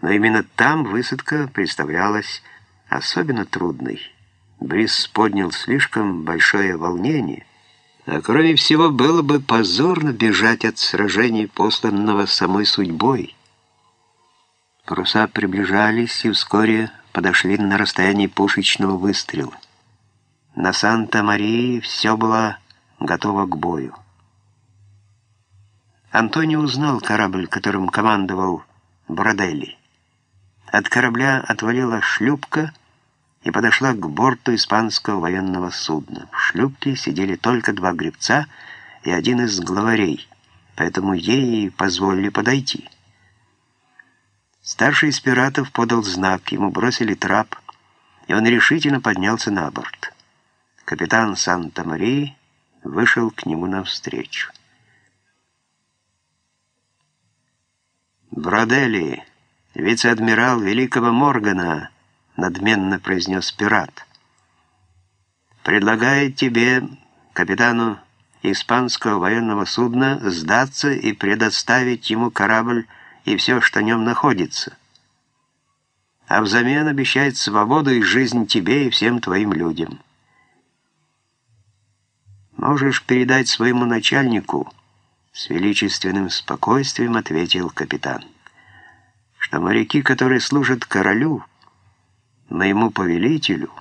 Но именно там высадка представлялась особенно трудной. Брис поднял слишком большое волнение, а кроме всего было бы позорно бежать от сражений, посланного самой судьбой. Паруса приближались и вскоре подошли на расстояние пушечного выстрела. На Санта-Марии все было готово к бою. Антонио узнал корабль, которым командовал Броделли. От корабля отвалила шлюпка и подошла к борту испанского военного судна. В шлюпке сидели только два гребца и один из главарей, поэтому ей позволили подойти. Старший из пиратов подал знак, ему бросили трап, и он решительно поднялся на борт. Капитан Санта-Марии вышел к нему навстречу. «Бродели, вице-адмирал Великого Моргана», — надменно произнес пират, «предлагает тебе, капитану испанского военного судна, сдаться и предоставить ему корабль и все, что в нем находится. А взамен обещает свободу и жизнь тебе и всем твоим людям. Можешь передать своему начальнику, с величественным спокойствием ответил капитан, что моряки, которые служат королю, моему повелителю,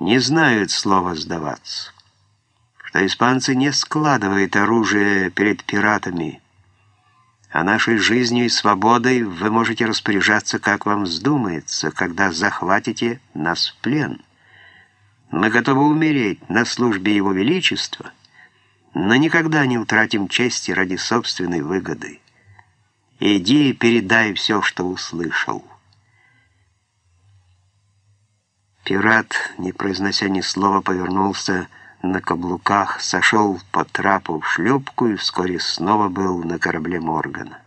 не знают слова «сдаваться», что испанцы не складывают оружие перед пиратами, а нашей жизнью и свободой вы можете распоряжаться, как вам вздумается, когда захватите нас в плен. Мы готовы умереть на службе Его Величества, но никогда не утратим чести ради собственной выгоды. Иди и передай все, что услышал». Пират, не произнося ни слова, повернулся на каблуках, сошел по трапу в шлюпку и вскоре снова был на корабле Моргана.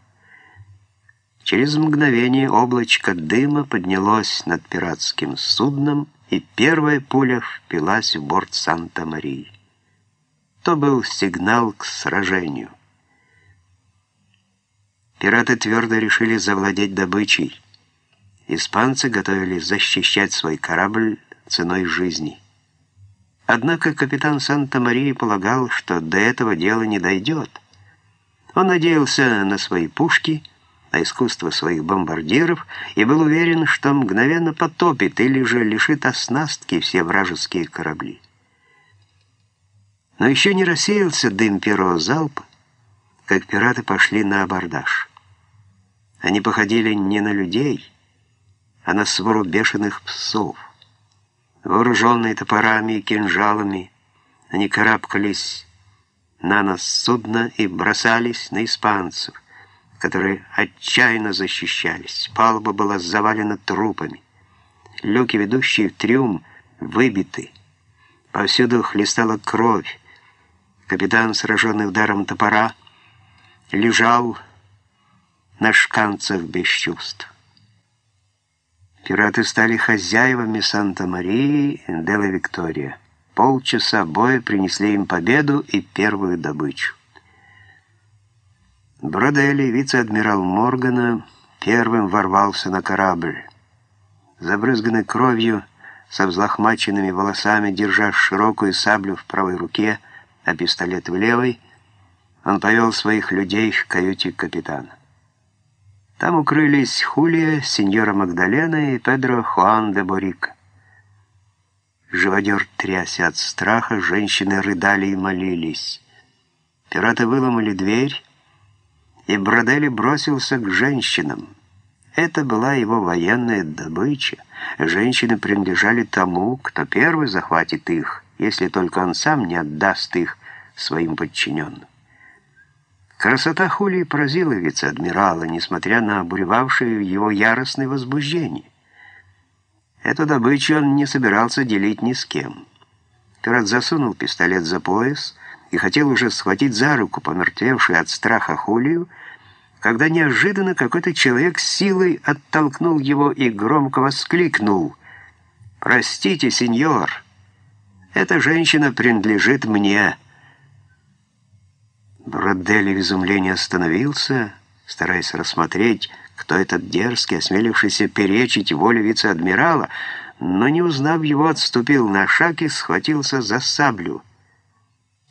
Через мгновение облачко дыма поднялось над пиратским судном, и первая пуля впилась в борт Санта-Марии. То был сигнал к сражению. Пираты твердо решили завладеть добычей. Испанцы готовились защищать свой корабль ценой жизни. Однако капитан Санта-Марии полагал, что до этого дела не дойдет. Он надеялся на свои пушки, на искусство своих бомбардиров и был уверен, что мгновенно потопит или же лишит оснастки все вражеские корабли. Но еще не рассеялся дым первого залпа, как пираты пошли на абордаж. Они походили не на людей, а на свору бешеных псов. Вооруженные топорами и кинжалами, они карабкались на нас судно и бросались на испанцев, которые отчаянно защищались. Палуба была завалена трупами. Люки, ведущие в трюм, выбиты. Повсюду хлестала кровь. Капитан, сраженный ударом топора, лежал на шканцах без чувств. Пираты стали хозяевами Санта-Марии Делла Виктория. Полчаса боя принесли им победу и первую добычу. Бродели, вице-адмирал Моргана, первым ворвался на корабль. Забрызганный кровью, со взлохмаченными волосами, держа широкую саблю в правой руке, а пистолет в левой, он повел своих людей к каюте капитана. Там укрылись Хулия, сеньора Магдалена и Педро Хуан де Борика. Живодер трясся от страха, женщины рыдали и молились. Пираты выломали дверь, и Бродели бросился к женщинам. Это была его военная добыча. Женщины принадлежали тому, кто первый захватит их — если только он сам не отдаст их своим подчиненным. Красота Хулии поразила вице-адмирала, несмотря на обуревавшее его яростное возбуждение. Эту добычу он не собирался делить ни с кем. Пират засунул пистолет за пояс и хотел уже схватить за руку помертвевшую от страха Хулию, когда неожиданно какой-то человек силой оттолкнул его и громко воскликнул «Простите, сеньор!» Эта женщина принадлежит мне». Бродели в изумлении остановился, стараясь рассмотреть, кто этот дерзкий, осмелившийся перечить воле вице-адмирала, но, не узнав его, отступил на шаг и схватился за саблю.